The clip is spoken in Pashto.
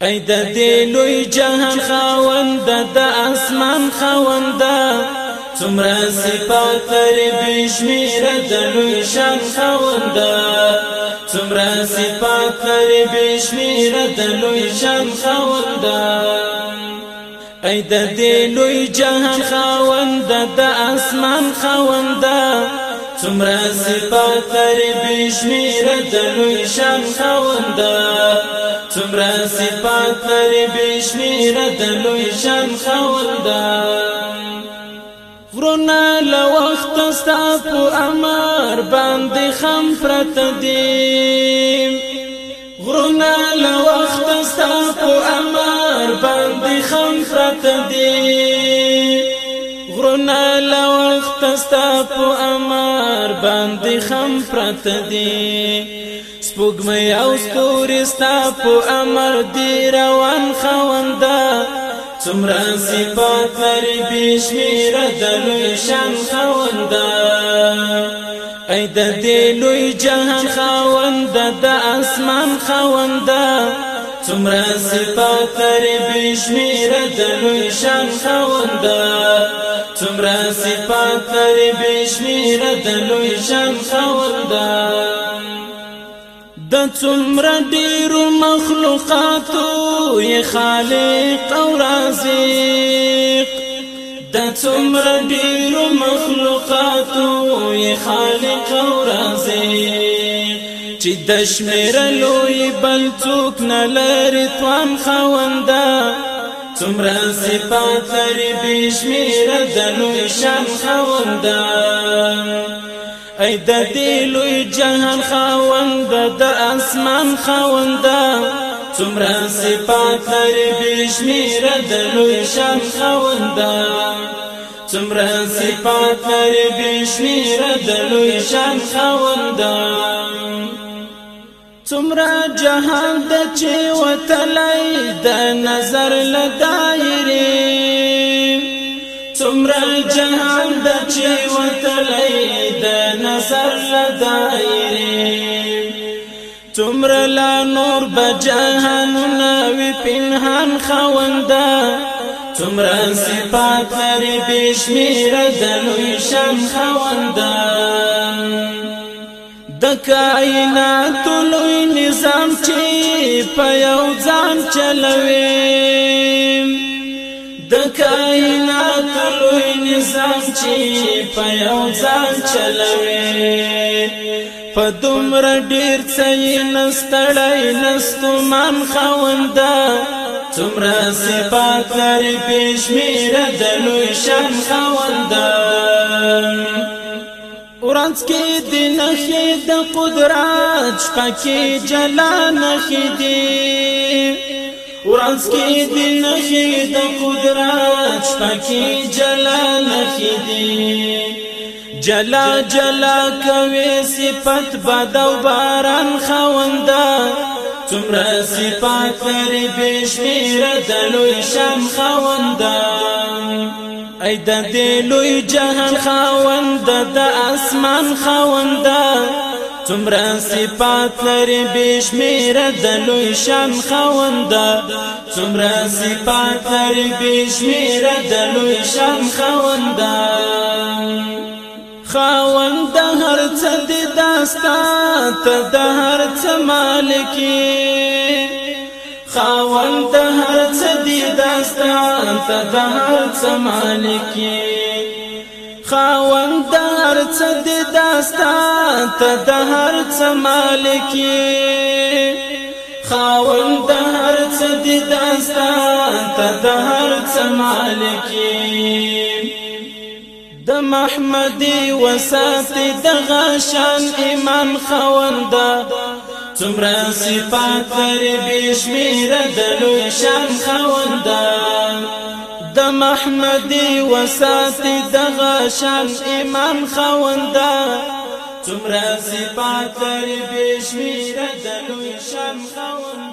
ای د دې لوی جهان خوند د اسمان خوند څومره صفات لري بشمیر د لوی شان خوند څومره صفات لري بشمیر د لوی شان خوند ای د دې لوی جهان خوند د اسمان خوند څومره صفات لري بشمیر د لوی شان خوند سمرا صفات لري بشمیر د لوی شان خاوندان غرونا لوخت ستاسو امر باندې خم پرت دی غرونا لوخت ستاسو امر باندې خم پرت دی غرونا لوخت تستا په امر باندې خم پرت دی سپوږمۍ او ستوري ستا په امر دی روان خوندا څومره صفات لري بشمیره د لوی شان خوندا ای د دې لوی جهان خوند د اسمان خوند څومره صفات لري بشمیر د لوی شان خوندا څومره صفات لري بشمیر د لوی شان خوندا د څومره ډیرو مخلوقاتو یې خالق او رازق د څومره ډیرو مخلوقاتو یې خالق او رازق چې د شمیرلوی بل څوک نه لري توام خوندا څومره صفات لري بشمیر د لوی شان خوندا ای د دې لوی جهان خوندا د اسمان خوندا څومره صفات لري بشمیر د لوی شان خوندا څومره صفات لري بشمیر د لوی شان خوندا څومره جهان د چې وتلای د نظر لدایره څومره جهان د چې وتلای د نظر لدایره څومره لا نور به جهان نوې پنهان خوندا څومره صفات لري بشمیر د لوی شم خوندا د کائنات په یو ځان چلوي د کائنات لوی نظام چې په یو ځان چلوي په دومره ډیر څه نستړی نستومان خونده څومره صفات لري پېشمیر د لوی شان خوندان ورانس کې د نخې د قدرت شپکې جلا نخې دی ورانس کې د نخې د قدرت شپکې جلا نخې دی جلا جلا کوي صفت بدو باران خوندا څومره صفات لري بشمیره د لوی شم خوندا ای د دې لوی جهان خاوند د اسمان خاوند څومره صفات لري بشمیره د لوی شان خاوند څومره صفات لري بشمیره د لوی شان خاوند خاوند هر څه د داستا ته د هر څه مالکی خاون ته هر څه دی داستان ته د هر څه مالکی خاون ته هر څه دی داستان ته د هر څه مالکی خاون ته هر څه دی داستان ته د هر څه مالکی د محمدي وساتي د غشان ایمان خوند څومره صفات پر بشمیر د لوی شان خوندان د محمدي وسات دغه شان امام خوندان څومره صفات پر بشمیر د لوی شان خوندان